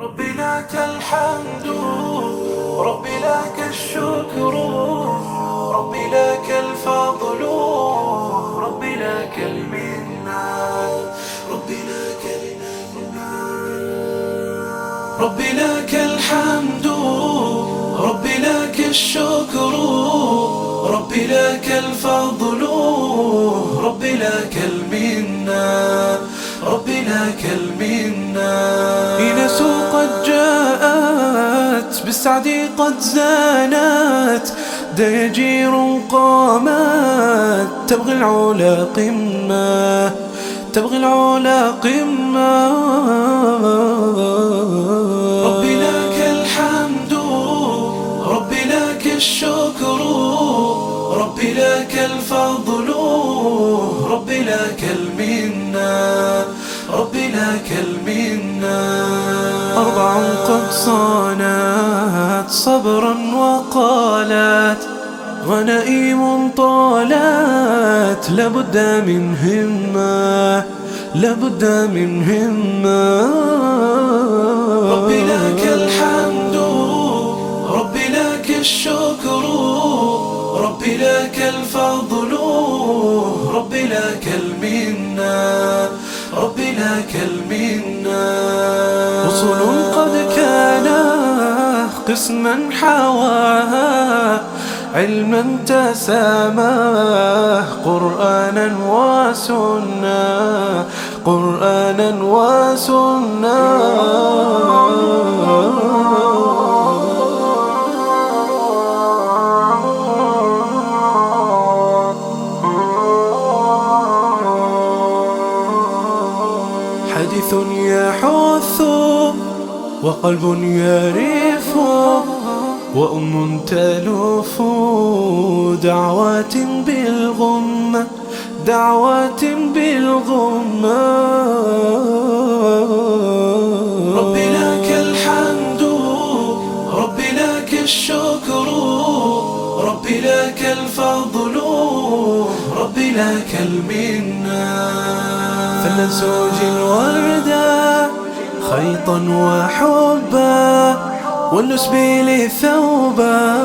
رب لك الحمد رب لك الشكر رب لك الفضل رب لك المنة رب لك رب لك الحمد رب لك الشكر رب لك الفضل رب لك المنة جاءت بالسعد قد زانت ديجير قامت تبغي العلا قمة تبغي العلا قمة. رب لك الحمد رب لك الشكر رب لك الفضل رب لك المنة رب لك المنة. أربع قد صانت صبرا وقالت ونئيم طالت لابد من همة لابد من همة. رب لك الحمد رب لك الشكر رب لك الفضل رب لك المنة رب لك المنة. قسما حواها علما تساماه قرآنا وسنة قرآنا وسنة. حديث يحث وقلب يرف وأم تلوف دعوات بالغمة دعوات بالغمة. رب لك الحمد رب لك الشكر رب لك الفضل رب لك المنة. فلنسوج الوردة خيطا وحبا والنسبيل ثوبا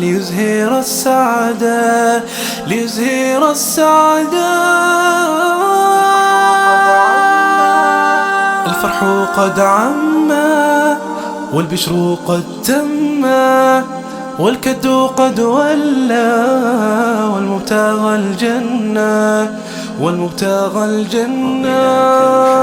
ليزهر السعادة ليزهر السعادة الفرح قد عما والبشر قد تما والكد قد ولى والمبتغى الجنة والمبتغى الجنة.